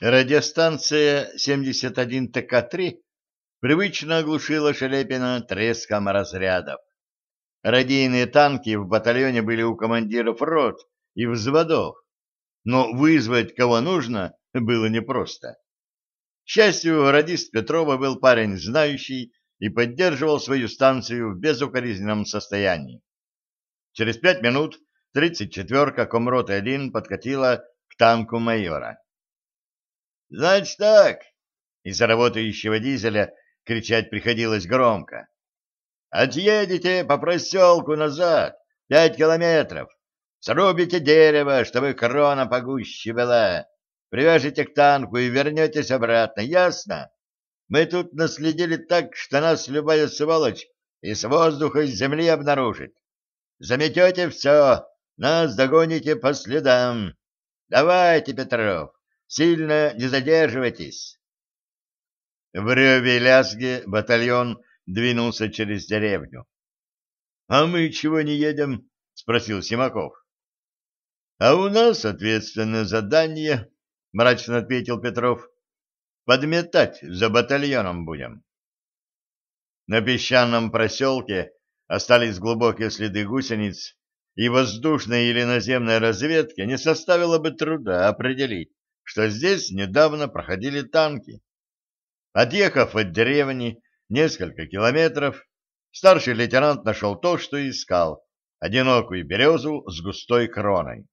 Радиостанция 71ТК-3 привычно оглушила Шелепина треском разрядов. Радийные танки в батальоне были у командиров рот и взводов, но вызвать кого нужно было непросто. К счастью, радист Петрова был парень знающий и поддерживал свою станцию в безукоризненном состоянии. Через пять минут 34-ка Комроты-1 подкатила к танку майора. «Значит так!» Из-за работающего дизеля кричать приходилось громко. «Отъедете по проселку назад, пять километров, срубите дерево, чтобы крона погуще была, привяжете к танку и вернетесь обратно, ясно? Мы тут наследили так, что нас любая сволочь и с воздуха, и с земли обнаружит. Заметете все, нас догоните по следам. Давайте, Петров, сильно не задерживайтесь. В реве лязге батальон двинулся через деревню. — А мы чего не едем? — спросил Симаков. — А у нас ответственное задание, — мрачно ответил Петров. — Подметать за батальоном будем. На песчаном проселке остались глубокие следы гусениц, и воздушной или наземной разведке не составило бы труда определить, что здесь недавно проходили танки. Отъехав от деревни несколько километров, старший лейтенант нашел то, что искал — одинокую березу с густой кроной.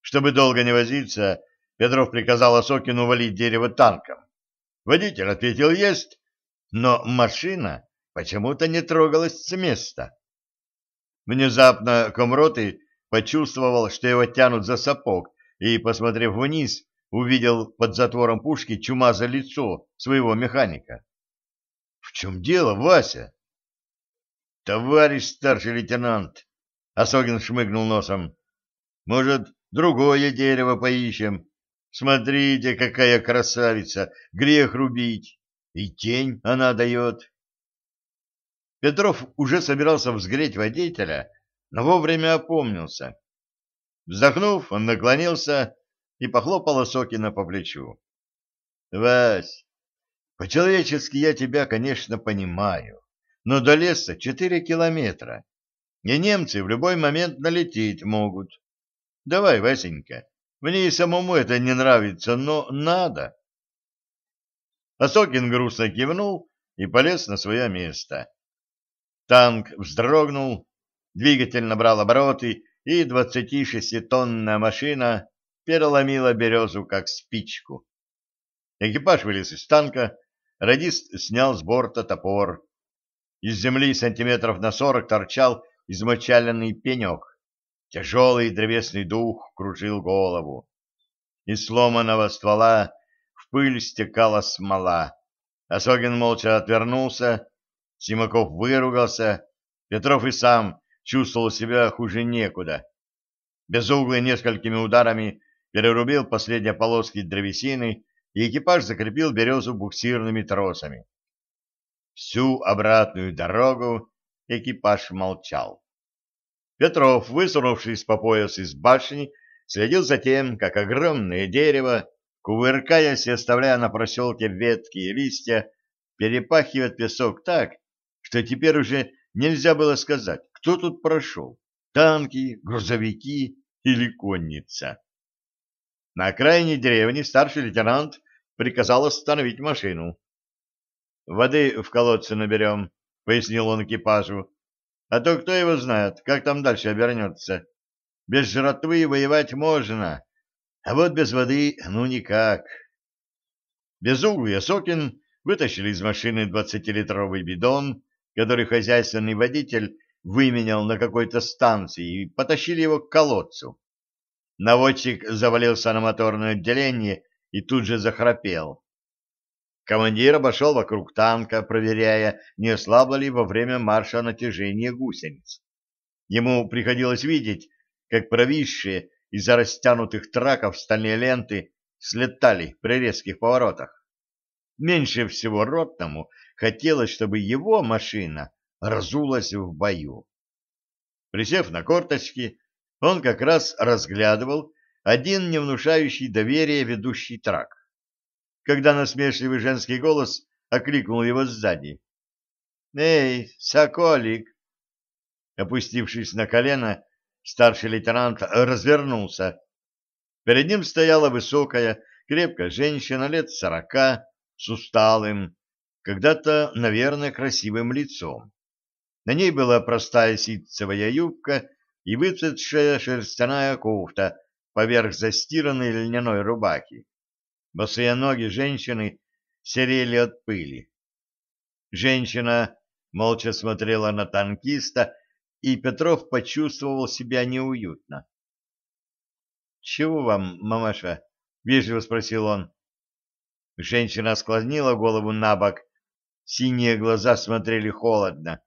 Чтобы долго не возиться, Петров приказал Осокину валить дерево танком. Водитель ответил «есть», но машина почему-то не трогалась с места. Внезапно Комроты почувствовал, что его тянут за сапог, и, посмотрев вниз, увидел под затвором пушки чумазое лицо своего механика. — В чем дело, Вася? — Товарищ старший лейтенант, — Осогин шмыгнул носом, — может, другое дерево поищем? Смотрите, какая красавица, грех рубить, и тень она дает. Петров уже собирался взгреть водителя, но вовремя опомнился. Вздохнув, он наклонился и похлопал Осокина по плечу. — Вась, по-человечески я тебя, конечно, понимаю, но до леса четыре километра, и немцы в любой момент налететь могут. Давай, Васенька, мне и самому это не нравится, но надо. Осокин грустно кивнул и полез на свое место. Танк вздрогнул, двигатель набрал обороты, и двадцатишеститонная машина переломила березу, как спичку. Экипаж вылез из танка, радист снял с борта топор. Из земли сантиметров на сорок торчал измочаленный пенек. Тяжелый древесный дух кружил голову. Из сломанного ствола в пыль стекала смола. Осогин молча отвернулся, Симаков выругался, Петров и сам чувствовал себя хуже некуда. Безуглый несколькими ударами перерубил последние полоски древесины, и экипаж закрепил березу буксирными тросами. Всю обратную дорогу экипаж молчал. Петров, высунувшись по пояс из башни, следил за тем, как огромное дерево, кувыркаясь и оставляя на проселке ветки и листья, перепахивает песок так, что теперь уже нельзя было сказать, кто тут прошел — танки, грузовики или конница. На окраине деревни старший лейтенант приказал остановить машину. «Воды в колодце наберем», — пояснил он экипажу. «А то кто его знает, как там дальше обернется. Без жратвы воевать можно, а вот без воды ну никак». Безуглый и Осокин вытащили из машины двадцатилитровый бидон, который хозяйственный водитель выменял на какой-то станции, и потащили его к колодцу. Наводчик завалился на моторное отделение и тут же захрапел. Командир обошел вокруг танка, проверяя, не ослабло ли во время марша натяжение гусениц. Ему приходилось видеть, как провисшие из-за растянутых траков стальные ленты слетали при резких поворотах. Меньше всего ротному хотелось, чтобы его машина разулась в бою. Присев на корточки, он как раз разглядывал один не внушающий доверия ведущий трак. когда насмешливый женский голос окликнул его сзади. «Эй, соколик!» Опустившись на колено, старший лейтенант развернулся. Перед ним стояла высокая, крепкая женщина лет сорока, с усталым, когда-то, наверное, красивым лицом. На ней была простая ситцевая юбка и выцветшая шерстяная кофта поверх застиранной льняной рубахи. Босые ноги женщины серели от пыли. Женщина молча смотрела на танкиста, и Петров почувствовал себя неуютно. — Чего вам, мамаша? — вежливо спросил он. Женщина склонила голову на бок, синие глаза смотрели холодно.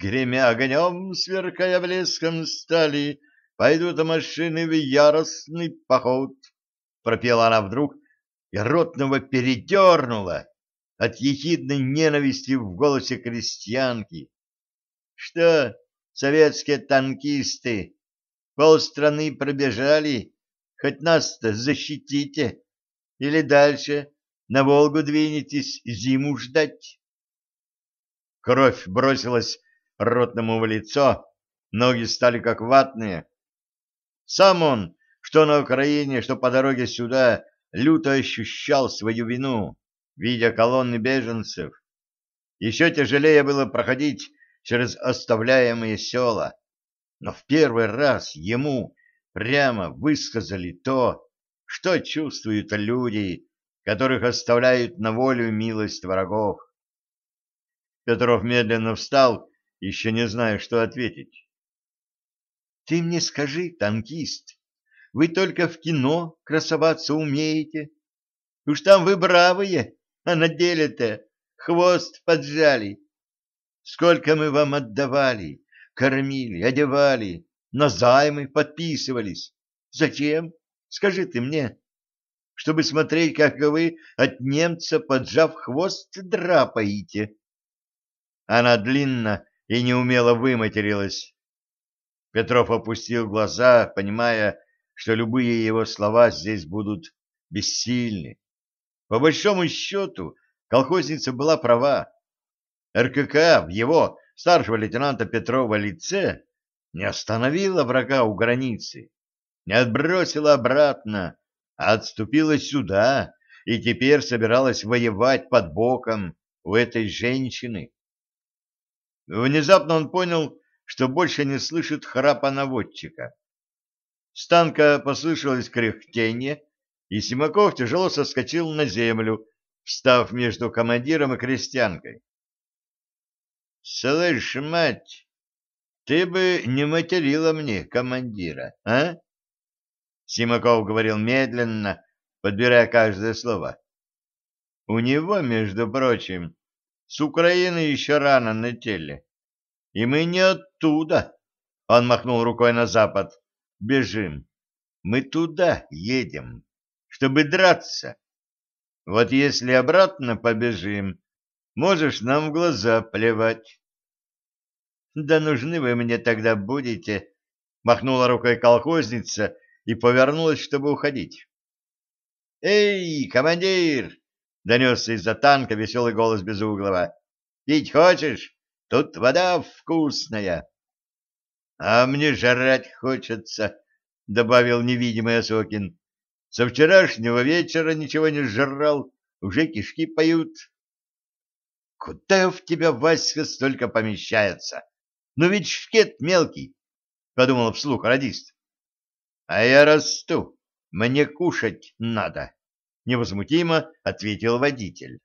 Гремя огнем, сверкая блеском стали, пойдут машины в яростный поход. Пропела она вдруг, и ротного передернула от ехидной ненависти в голосе крестьянки. Что, советские танкисты, полстраны пробежали, хоть нас-то защитите, или дальше на Волгу двинетесь зиму ждать? Кровь бросилась ротному в лицо, ноги стали как ватные. Сам он, что на Украине, что по дороге сюда, люто ощущал свою вину, видя колонны беженцев. Еще тяжелее было проходить через оставляемые села, но в первый раз ему прямо высказали то, что чувствуют люди, которых оставляют на волю милость врагов. Петров медленно встал, еще не зная, что ответить. — Ты мне скажи, танкист, вы только в кино красоваться умеете? Уж там вы бравые, а на деле-то хвост поджали. Сколько мы вам отдавали, кормили, одевали, на займы подписывались. Зачем? Скажи ты мне. Чтобы смотреть, как вы от немца, поджав хвост, драпаете. Она длинно и неумело выматерилась. Петров опустил глаза, понимая, что любые его слова здесь будут бессильны. По большому счету, колхозница была права. РКК в его, старшего лейтенанта Петрова, лице не остановила врага у границы, не отбросила обратно, а отступила сюда и теперь собиралась воевать под боком у этой женщины. Внезапно он понял, что больше не слышит храпа наводчика. С танка послышалось кряхтение, и Симаков тяжело соскочил на землю, встав между командиром и крестьянкой. — Слышь, мать, ты бы не материла мне командира, а? Симаков говорил медленно, подбирая каждое слово. У него, между прочим, с Украины еще рано на теле. И мы не оттуда, он махнул рукой на запад, бежим. Мы туда едем, чтобы драться. Вот если обратно побежим, можешь нам в глаза плевать. Да нужны вы мне тогда будете, махнула рукой колхозница и повернулась, чтобы уходить. Эй, командир! Донесся из-за танка веселый голос Безуглова. Пить хочешь? Тут вода вкусная. А мне жрать хочется, добавил невидимый Осокин. Со вчерашнего вечера ничего не жрал, уже кишки поют. Куда в тебя, Васька, столько помещается? Ну ведь шкет мелкий, подумал вслух радист. А я расту, мне кушать надо, невозмутимо ответил водитель.